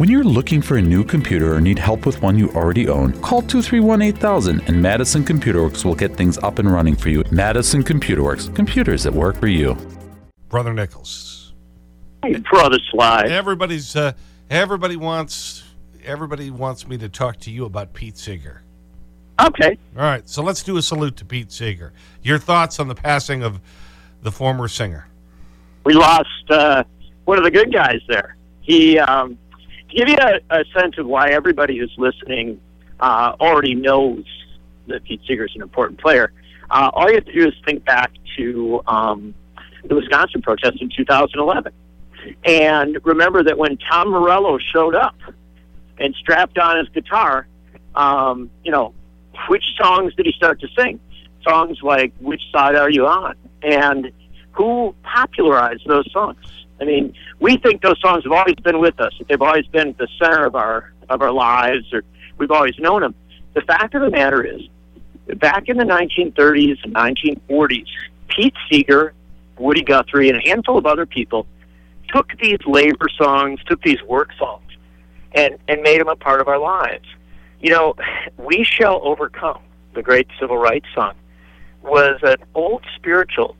When you're looking for a new computer or need help with one you already own, call 231 8000 and Madison Computer Works will get things up and running for you. Madison Computer Works, computers that work for you. Brother Nichols. Hey, Brother Sly. Everybody's, uh, everybody wants, everybody wants me to talk to you about Pete Seeger. Okay. All right, so let's do a salute to Pete Seeger. Your thoughts on the passing of the former singer? We lost uh, one of the good guys there. He, um, to give you a, a sense of why everybody who's listening uh, already knows that Pete Seeger is an important player, uh, all you have to do is think back to um, the Wisconsin protest in 2011. And remember that when Tom Morello showed up and strapped on his guitar, um, you know, which songs did he start to sing? Songs like Which Side Are You On? And who popularized those songs? I mean, we think those songs have always been with us. They've always been at the center of our of our lives, or we've always known them. The fact of the matter is, back in the 1930s and 1940s, Pete Seeger, Woody Guthrie, and a handful of other people took these labor songs, took these work songs, and and made them a part of our lives. You know, "We Shall Overcome," the great civil rights song, was an old spiritual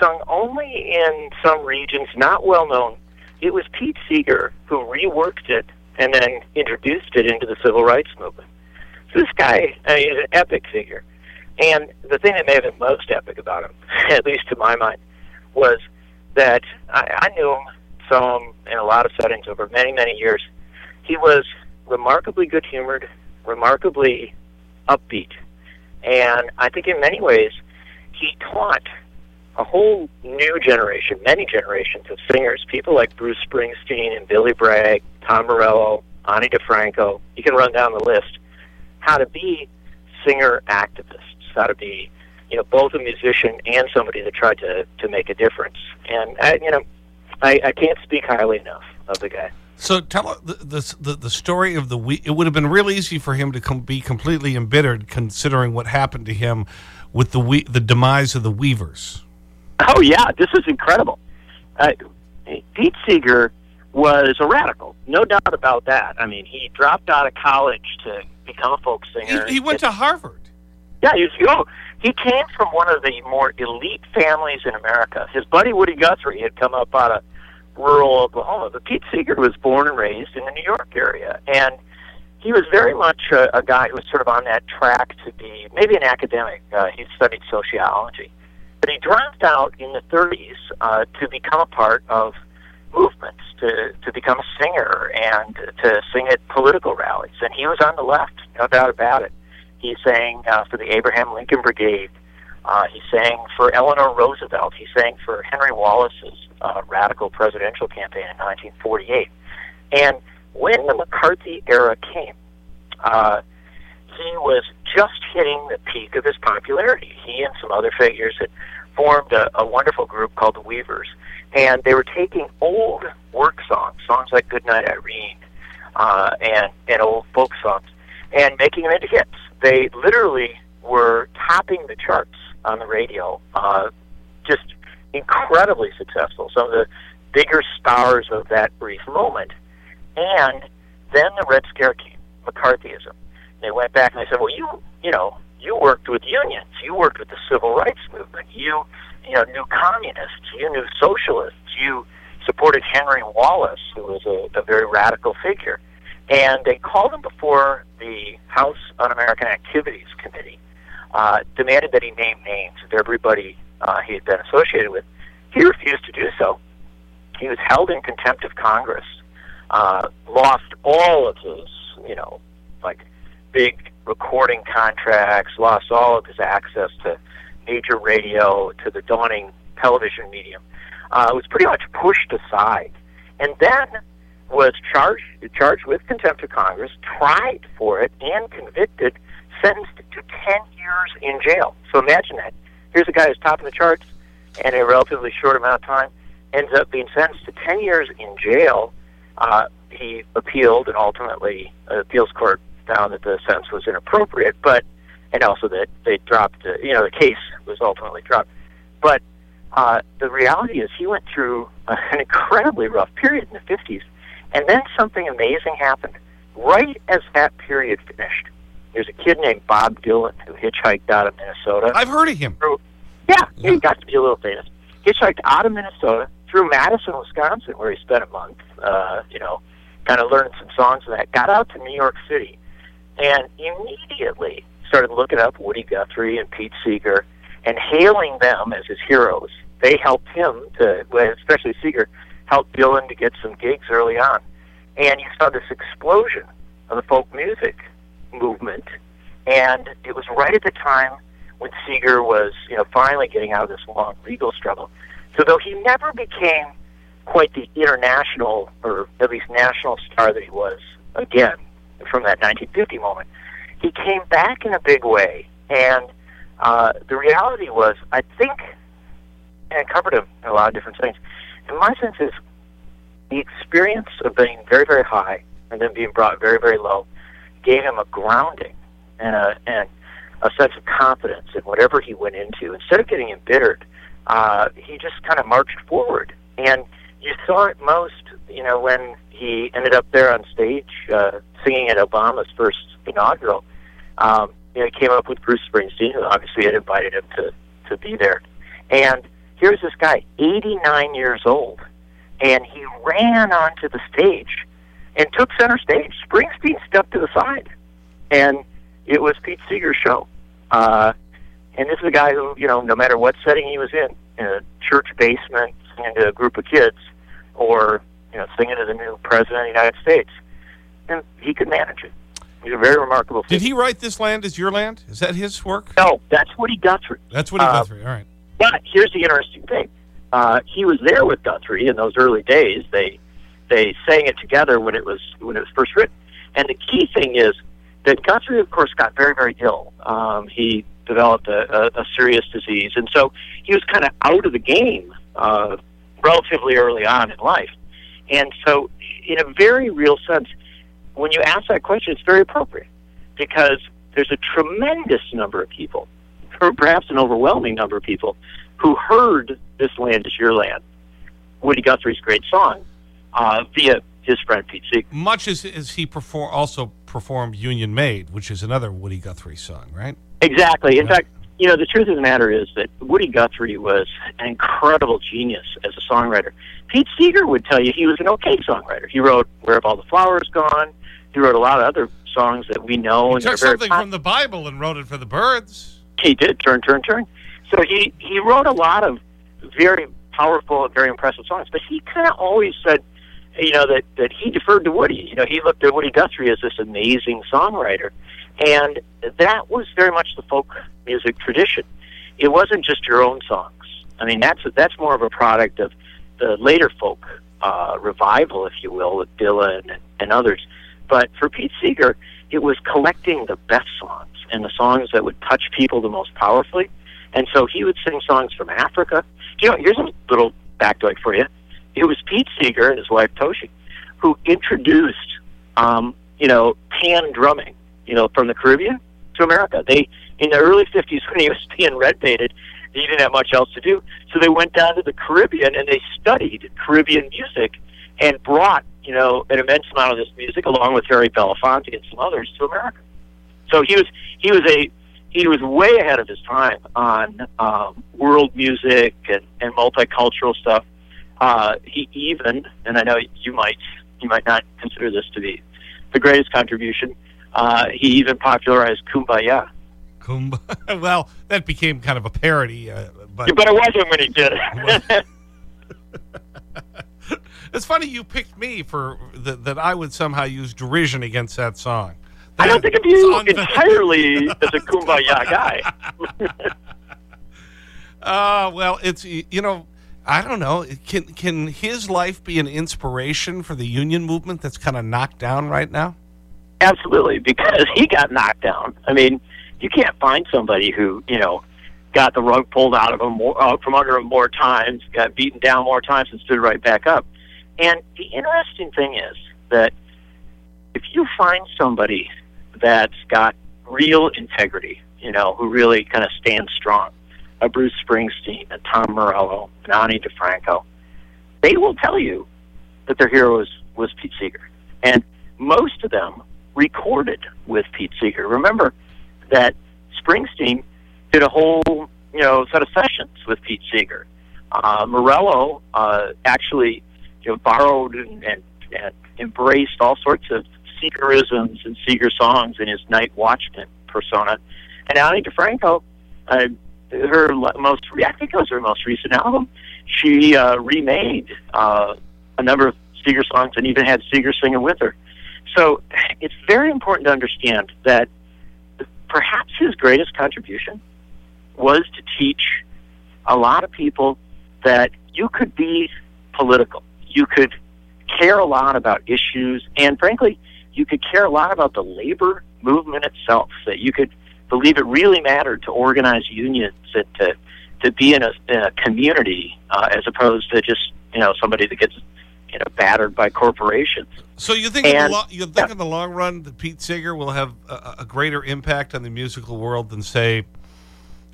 sung only in some regions, not well known. It was Pete Seeger who reworked it and then introduced it into the civil rights movement. So this guy I mean, is an epic figure. And the thing that made him most epic about him, at least to my mind, was that I, I knew him, saw him in a lot of settings over many, many years. He was remarkably good humored, remarkably upbeat. And I think in many ways, he taught a whole new generation, many generations of singers, people like Bruce Springsteen and Billy Bragg, Tom Morello, Ani DiFranco, you can run down the list, how to be singer activists, how to be, you know, both a musician and somebody that tried to, to make a difference. And, I, you know, I, I can't speak highly enough of the guy. So tell uh, the, the, the, the story of the week. It would have been real easy for him to com be completely embittered considering what happened to him with the, we the demise of the Weavers. Oh yeah, this is incredible. Uh, Pete Seeger was a radical, no doubt about that. I mean, he dropped out of college to become a folk singer. He, he went to Harvard. Yeah, he was, oh, he came from one of the more elite families in America. His buddy Woody Guthrie had come up out of rural Oklahoma, but Pete Seeger was born and raised in the New York area, and he was very much a, a guy who was sort of on that track to be maybe an academic. Uh, he studied sociology but he dropped out in the 30s uh, to become a part of movements, to, to become a singer and to sing at political rallies. And he was on the left, no doubt about it. He sang uh, for the Abraham Lincoln Brigade. Uh, he sang for Eleanor Roosevelt. He sang for Henry Wallace's uh, radical presidential campaign in 1948. And when the McCarthy era came, uh, he was just hitting the peak of his popularity. He and some other figures had formed a, a wonderful group called the Weavers, and they were taking old work songs, songs like "Goodnight Irene," uh, and and old folk songs, and making them into hits. They literally were topping the charts on the radio, uh, just incredibly successful. Some of the bigger stars of that brief moment, and then the Red Scare came, McCarthyism. They went back and they said, "Well, you, you know, you worked with unions, you worked with the civil rights movement, you, you know, knew communists, you knew socialists, you supported Henry Wallace, who was a, a very radical figure, and they called him before the House Un-American Activities Committee, uh, demanded that he name names of everybody uh, he had been associated with. He refused to do so. He was held in contempt of Congress, uh, lost all of his, you know, like big recording contracts, lost all of his access to major radio, to the dawning television medium. Uh, was pretty much pushed aside, and then was charged charged with contempt of Congress, tried for it, and convicted, sentenced to ten years in jail. So imagine that. Here's a guy who's top of the charts, and in a relatively short amount of time, ends up being sentenced to ten years in jail. Uh, he appealed, and ultimately, uh, appeals court found that the sentence was inappropriate, but and also that they dropped, uh, you know, the case was ultimately dropped. But uh, the reality is, he went through an incredibly rough period in the 50s, And then something amazing happened. Right as that period finished, there's a kid named Bob Dylan who hitchhiked out of Minnesota. I've heard of him. Yeah, yeah. he got to be a little famous. Hitchhiked out of Minnesota through Madison, Wisconsin, where he spent a month, uh, you know, kind of learning some songs of that. Got out to New York City, and immediately started looking up Woody Guthrie and Pete Seeger and hailing them as his heroes. They helped him to, especially Seeger, helped Dylan to get some gigs early on. And you saw this explosion of the folk music movement. And it was right at the time when Seeger was, you know, finally getting out of this long legal struggle. So though he never became quite the international or at least national star that he was again from that 1950 moment, he came back in a big way. And uh, the reality was, I think, and I covered him in a lot of different things. And my sense is the experience of being very, very high and then being brought very, very low gave him a grounding and a and a sense of confidence in whatever he went into. Instead of getting embittered, uh, he just kind of marched forward. And you saw it most, you know, when he ended up there on stage uh, singing at Obama's first inaugural. Um, you know, he came up with Bruce Springsteen, who obviously had invited him to to be there. And here's this guy, 89 years old, and he ran onto the stage and took center stage. Springsteen stepped to the side, and it was Pete Seeger's show. Uh, and this is a guy who, you know, no matter what setting he was in, in a church basement, singing to a group of kids, or you know, singing to the new president of the United States, and he could manage it. He's a very remarkable. Did he write "This Land Is Your Land"? Is that his work? No, that's what Woody Guthrie. That's Woody uh, Guthrie. All right. But here's the interesting thing: uh, he was there with Guthrie in those early days. They they sang it together when it was when it was first written. And the key thing is that Guthrie, of course, got very very ill. Um, he developed a, a, a serious disease, and so he was kind of out of the game uh, relatively early on in life. And so, in a very real sense, when you ask that question, it's very appropriate because there's a tremendous number of people, or perhaps an overwhelming number of people, who heard "This Land Is Your Land," Woody Guthrie's great song, uh, via his friend Pete Seeger. Much as, as he perform, also performed Union Maid, which is another Woody Guthrie song, right? Exactly. In fact, you know, the truth of the matter is that Woody Guthrie was an incredible genius as a songwriter. Pete Seeger would tell you he was an okay songwriter. He wrote Where Have All the Flowers Gone? He wrote a lot of other songs that we know. He and took something from the Bible and wrote it for the birds. He did, Turn, Turn, Turn. So he, he wrote a lot of very powerful and very impressive songs, but he kind of always said, you know, that, that he deferred to Woody. You know, he looked at Woody Guthrie as this amazing songwriter. And that was very much the folk music tradition. It wasn't just your own songs. I mean, that's that's more of a product of the later folk uh, revival, if you will, with Dylan and, and others. But for Pete Seeger, it was collecting the best songs and the songs that would touch people the most powerfully. And so he would sing songs from Africa. You know, here's a little factoid for you. It was Pete Seeger and his wife Toshi who introduced, um, you know, pan drumming you know, from the Caribbean to America. They in the early '50s when he was being red baited, he didn't have much else to do, so they went down to the Caribbean and they studied Caribbean music and brought you know an immense amount of this music along with Harry Belafonte and some others to America. So he was he was a he was way ahead of his time on um, world music and, and multicultural stuff. Uh, he even, and I know you might you might not consider this to be the greatest contribution, uh, he even popularized Kumbaya. Kumbaya. Well, that became kind of a parody. Uh, but, yeah, but it wasn't when he did it. it's funny you picked me for the, that I would somehow use derision against that song. That, I don't think of you entirely as a Kumbaya guy. uh, well, it's, you know, I don't know. Can, can his life be an inspiration for the union movement that's kind of knocked down right now? Absolutely, because he got knocked down. I mean, you can't find somebody who you know got the rug pulled out of him more, uh, from under him more times, got beaten down more times, and stood right back up. And the interesting thing is that if you find somebody that's got real integrity, you know, who really kind of stands strong, a Bruce Springsteen, a Tom Morello, an Ani DiFranco, they will tell you that their hero is was Pete Seeger. And most of them recorded with Pete Seeger. Remember that Springsteen did a whole, you know, set of sessions with Pete Seeger. Uh, Morello uh, actually, you know, borrowed and, and, and embraced all sorts of Seegerisms and Seeger songs in his Night Watchman persona. And Ani DiFranco, uh, her most, I think it was her most recent album, she uh, remade uh, a number of Seeger songs and even had Seeger singing with her. So it's very important to understand that perhaps his greatest contribution was to teach a lot of people that you could be political. You could care a lot about issues, and frankly, you could care a lot about the labor movement itself. That you could believe it really mattered to organize unions and to to be in a, in a community uh, as opposed to just you know somebody that gets you know battered by corporations. So you think and, in the you think yeah. in the long run that Pete Seeger will have a, a, greater impact on the musical world than say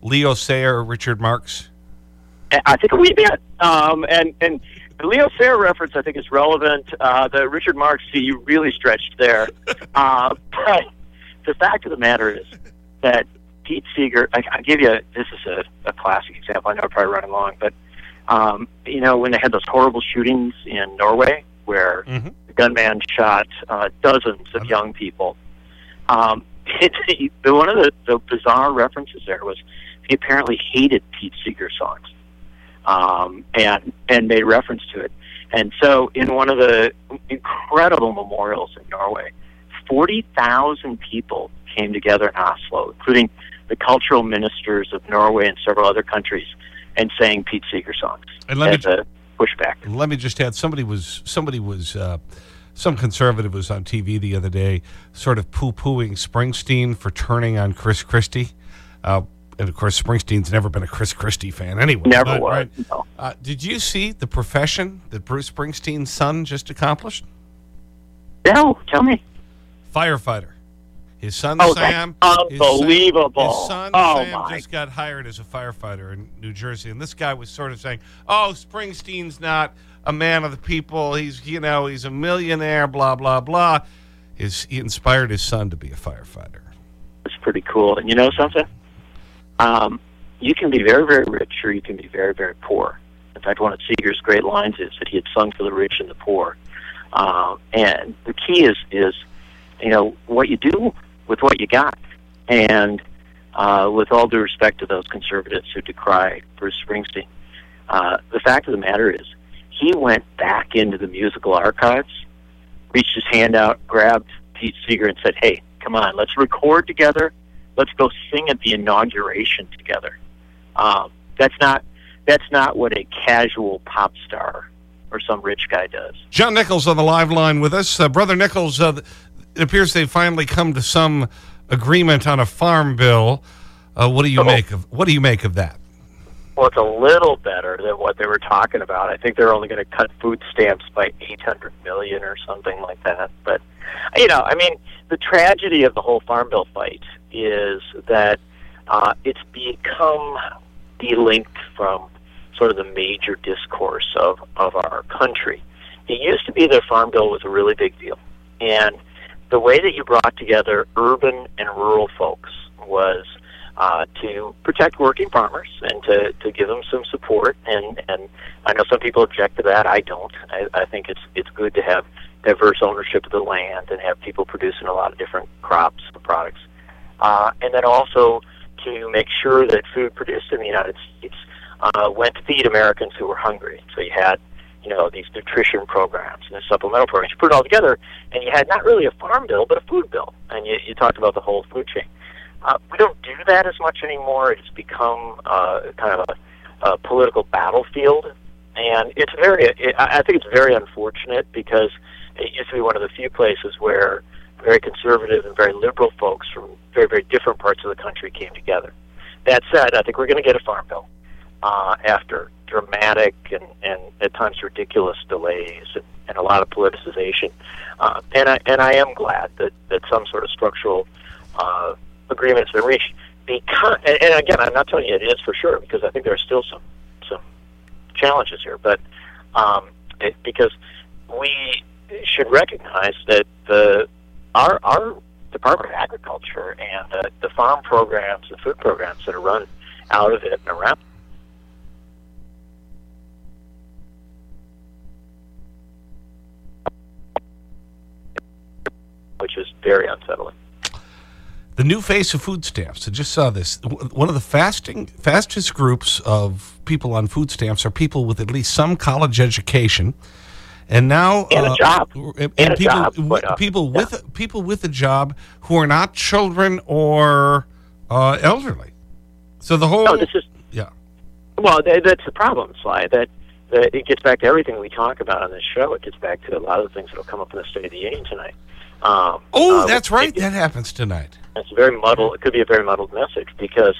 Leo Sayer or Richard Marx? I think we did. Um, and and the Leo Sayer reference I think is relevant. Uh, the Richard Marx, see, you really stretched there. uh, but the fact of the matter is that Pete Seeger, I, I give you, a, this is a, a classic example. I know I'm probably running long, but, um, you know, when they had those horrible shootings in Norway where mm -hmm. the gunman shot uh, dozens of young people, um, it, one of the, the bizarre references there was he apparently hated Pete Seeger songs um, and, and made reference to it. And so, in one of the incredible memorials in Norway, 40,000 people came together in Oslo, including the cultural ministers of Norway and several other countries, and sang Pete Seeger songs and let as me, a pushback. Let me just add, somebody was, somebody was uh, some conservative was on TV the other day sort of poo-pooing Springsteen for turning on Chris Christie. Uh, and of course, Springsteen's never been a Chris Christie fan anyway. Never but, was. Right? No. Uh, did you see the profession that Bruce Springsteen's son just accomplished? No, tell me. Firefighter. His son oh, Sam. Unbelievable. His son, his son oh, Sam my. just got hired as a firefighter in New Jersey. And this guy was sort of saying, oh, Springsteen's not a man of the people. He's, you know, he's a millionaire, blah, blah, blah. His, he inspired his son to be a firefighter. It's pretty cool. And you know something? Um, you can be very, very rich or you can be very, very poor. In fact, one of Seeger's great lines is that he had sung for the rich and the poor. Um, and the key is, is, you know, what you do with what you got. And uh, with all due respect to those conservatives who decry Bruce Springsteen, uh, the fact of the matter is he went back into the musical archives, reached his hand out, grabbed Pete Seeger, and said, "Hey, come on, let's record together. Let's go sing at the inauguration together." Um, that's not that's not what a casual pop star or some rich guy does. John Nichols on the live line with us. Uh, Brother Nichols, uh, it appears they've finally come to some agreement on a farm bill. Uh, what do you oh. make of what do you make of that? Well, it's a little better than what they were talking about. I think they're only going to cut food stamps by 800 million or something like that. But you know, I mean, the tragedy of the whole farm bill fight is that uh, it's become delinked from sort of the major discourse of of our country. It used to be that farm bill was a really big deal, and the way that you brought together urban and rural folks was uh, to protect working farmers and to, to give them some support. And, and I know some people object to that. I don't. I, I think it's it's good to have diverse ownership of the land and have people producing a lot of different crops and products. Uh, and then also to make sure that food produced in the United States uh, went to feed Americans who were hungry. So you had you know, these nutrition programs and the supplemental programs. You put it all together, and you had not really a farm bill, but a food bill. And you, you talked about the whole food chain. Uh, we don't do that as much anymore. It's become uh, kind of a, a political battlefield, and it's very. It, I think it's very unfortunate because it used to be one of the few places where very conservative and very liberal folks from very very different parts of the country came together. That said, I think we're going to get a farm bill uh, after dramatic and, and at times ridiculous delays and, and a lot of politicization. Uh, and I and I am glad that, that some sort of structural uh, agreement has been reached. Because and, and again, I'm not telling you it is for sure because I think there are still some some challenges here. But um, it, because we should recognize that the our our Department of Agriculture and the, the farm programs, the food programs that are run out of it and around which is very unsettling. The new face of food stamps. I just saw this. One of the fasting, fastest groups of people on food stamps are people with at least some college education. And now, and a uh, job, and, people, job, but, uh, people with people with a job who are not children or uh, elderly. So the whole, No, this is yeah, well. Th- that's the problem, Sly. That, that it gets back to everything we talk about on this show. It gets back to a lot of the things that will come up in the State of the Union tonight. Um, Oh, uh, that's right. it- That happens tonight. It's a very muddled. It could be a very muddled message because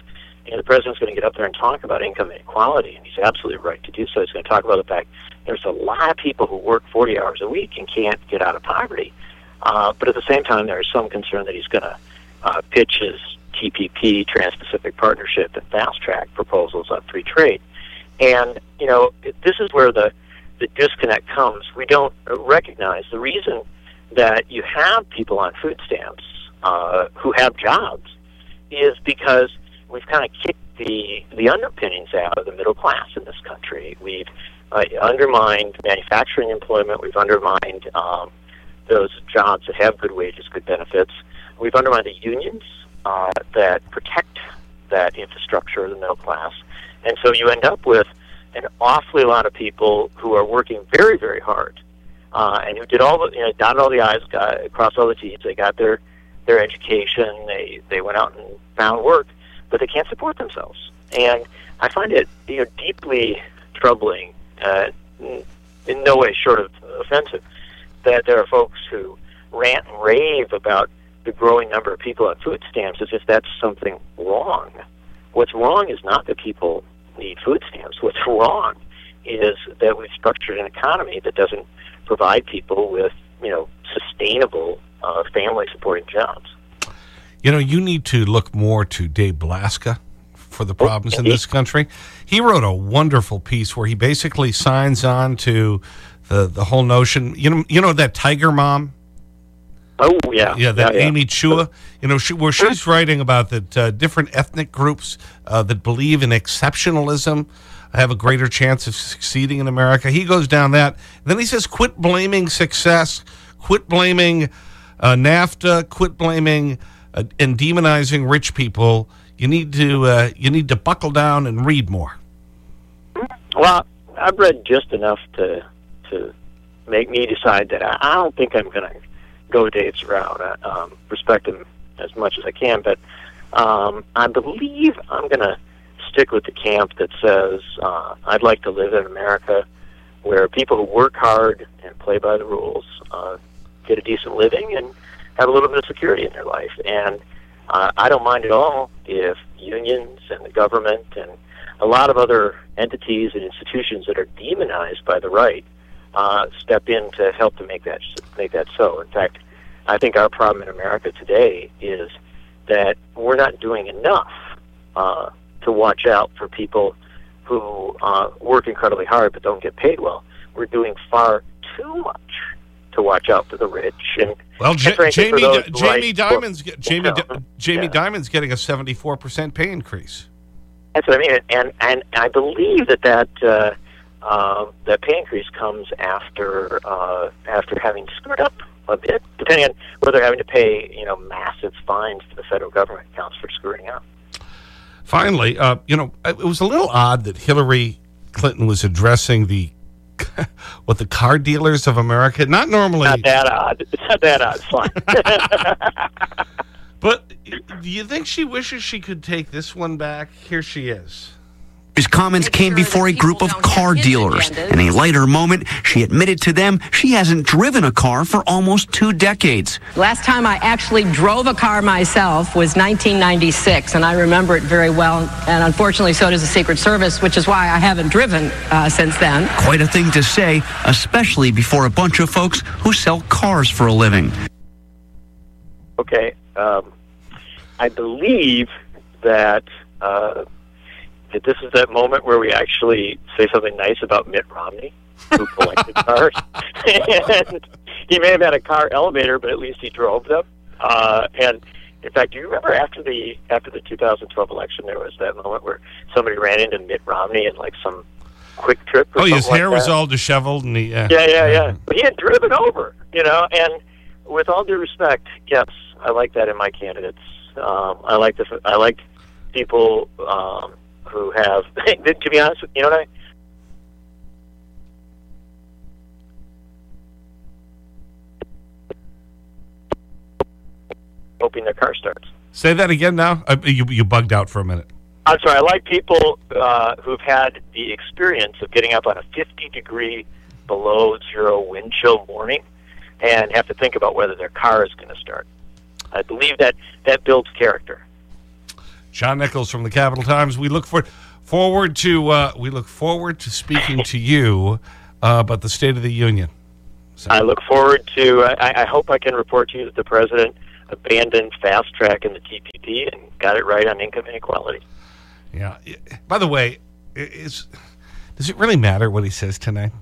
you know, the president's going to get up there and talk about income inequality, and he's absolutely right to do so. He's going to talk about the fact there's a lot of people who work 40 hours a week and can't get out of poverty. Uh, but at the same time, there's some concern that he's going to uh, pitch his TPP, Trans-Pacific Partnership, and Fast Track proposals on free trade. And you know, this is where the the disconnect comes. We don't recognize the reason that you have people on food stamps uh, who have jobs is because we've kind of kicked the the underpinnings out of the middle class in this country. We've uh, undermined manufacturing employment. We've undermined um, those jobs that have good wages, good benefits. We've undermined the unions uh, that protect that infrastructure of the middle class, and so you end up with an awfully lot of people who are working very, very hard, uh, and who did all the, you know, dotted all the i's, got, crossed all the t's. They got their their education. They they went out and found work, but they can't support themselves. And I find it you know deeply troubling, uh, in no way short of offensive, that there are folks who rant and rave about the growing number of people on food stamps as if that's something wrong. What's wrong is not that people need food stamps. What's wrong is that we've structured an economy that doesn't provide people with you know sustainable uh, family supporting jobs. You know, you need to look more to Dave Blaska for the problems in this country. He wrote a wonderful piece where he basically signs on to the, the whole notion. You know, you know that Tiger Mom? Oh yeah, Yeah, that yeah. Amy Chua, you know, she, where she's writing about that uh, different ethnic groups uh, that believe in exceptionalism have a greater chance of succeeding in America. He goes down that. then he says, quit blaming success, quit blaming uh, NAFTA, quit blaming uh, and demonizing rich people. You need to uh, you need to buckle down and read more. Well, I've read just enough to to make me decide that I, I don't think I'm going to go Dave's route. I um, respect him as much as I can, but um, I believe I'm going to stick with the camp that says uh, I'd like to live in America where people who work hard and play by the rules uh, get a decent living and have a little bit of security in their life. And uh, I don't mind at all if unions and the government and a lot of other entities and institutions that are demonized by the right uh, step in to help to make that make that so. In fact, I think our problem in America today is that we're not doing enough uh, to watch out for people who uh, work incredibly hard but don't get paid well. We're doing far too much to watch out for the rich and Well, and frankly, Jamie, who Jamie Dimon's Jamie, themselves. Jamie Yeah. Dimon's getting a 74% pay increase. That's what I mean, and and I believe that that uh, uh, that pay increase comes after uh, after having screwed up a bit, depending on whether they're having to pay you know massive fines to the federal government counts for screwing up. Finally, uh, you know, it was a little odd that Hillary Clinton was addressing the what the car dealers of America. Not normally, Not that odd. It's not that odd. It's fine. but do you think she wishes she could take this one back? Here she is. His comments came before a group of car dealers. In a lighter moment, she admitted to them she hasn't driven a car for almost two decades. Last time I actually drove a car myself was 1996, and I remember it very well. And unfortunately, so does the Secret Service, which is why I haven't driven uh, since then. Quite a thing to say, especially before a bunch of folks who sell cars for a living. okay. Um, I believe that uh, that this is that moment where we actually say something nice about Mitt Romney. who collected cars. and he may have had a car elevator, but at least he drove them. Uh, and in fact, do you remember after the after the 2012 election, there was that moment where somebody ran into Mitt Romney in like some Kwik Trip. oh, his like hair was all disheveled, and he. Uh, Yeah, yeah, yeah. But he had driven over, you know. And with all due respect, yes, I like that in my candidates. Um, I like the I like people um, who have. to be honest, with you know what I. mean? Hoping their car starts. Say that again now. Uh, you you bugged out for a minute. I'm sorry. I like people uh, who've had the experience of getting up on a 50 degree below zero wind chill morning and have to think about whether their car is going to start. I believe that that builds character. John Nichols from the Capital Times. We look for, forward to uh, we look forward to speaking to you uh, about the State of the Union. I look forward to. I, I hope I can report to you that the president abandoned fast track in the TPP and got it right on income inequality. Yeah. By the way, is does it really matter what he says tonight?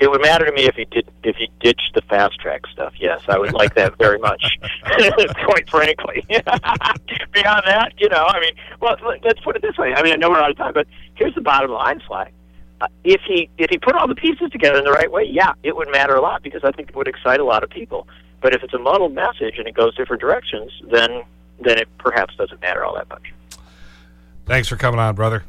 It would matter to me if he did if he ditched the fast track stuff. Yes, I would like that very much. Quite frankly, beyond that, you know, I mean, well, let- let's put it this way. I mean, I know we're out of time, but here's the bottom line, Sly. Uh, if he if he put all the pieces together in the right way, yeah, it would matter a lot because I think it would excite a lot of people. But if it's a muddled message and it goes different directions, then then it perhaps doesn't matter all that much. Thanks for coming on, brother.